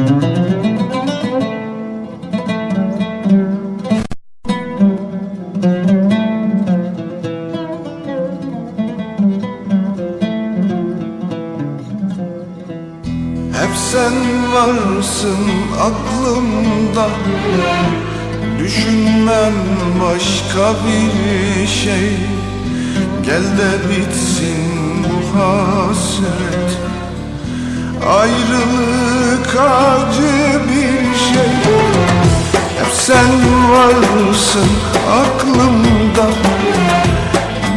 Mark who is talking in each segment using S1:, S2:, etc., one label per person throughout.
S1: Hep sen varsın aklımda. Düşünmem başka bir şey. Gel de bitsin bu hasret Ayrılık acı bir şey. Hep sen varsın aklımda.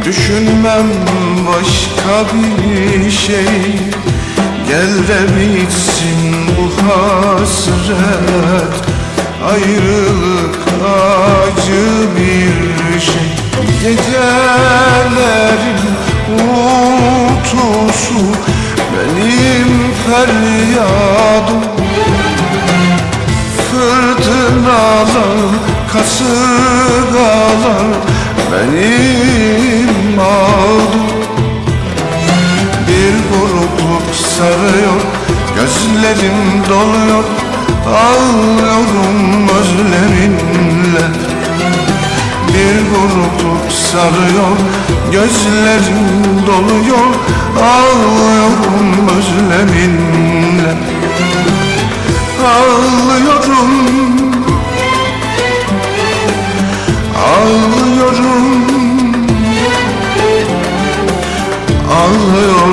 S1: Düşünmem başka bir şey. Gel de bitsin bu hasret. Ayrılık acı feryadım. Fırtınalar, kasırgalar Benim ağdım bir burukluk sarıyor Gözlerim doluyor. Ağlıyorum özleminle Bir burukluk sarıyor Gözlerim doluyor Ağlıyorum özleminle. Ağlıyorum Ağlıyorum Ağlıyorum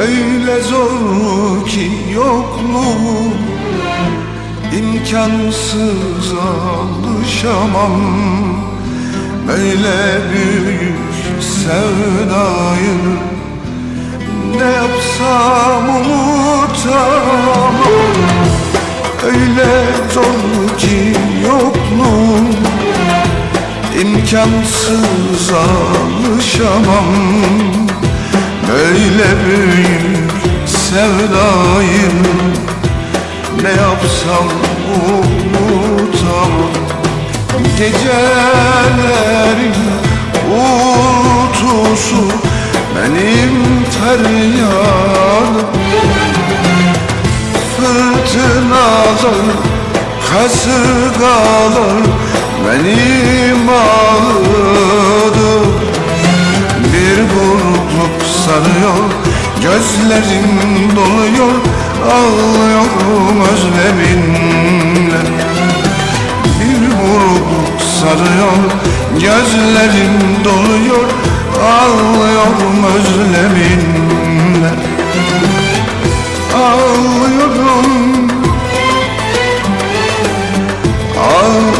S1: Öyle zor ki yokluğum imkansız alışamam. Böyle büyük sevdayı Ne yapsam unutamam. Öyle zor ki yokluğum imkansız alışamam Böyle büyük sevdayı Ne yapsam unutamam Gecelerin uğultusu Benim feryadım Fırtınalar, kasırgalar Benim ağladım Ağlıyorum özleminle Ağlıyorum. Ağlıyorum